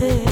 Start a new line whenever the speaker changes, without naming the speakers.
Yeah.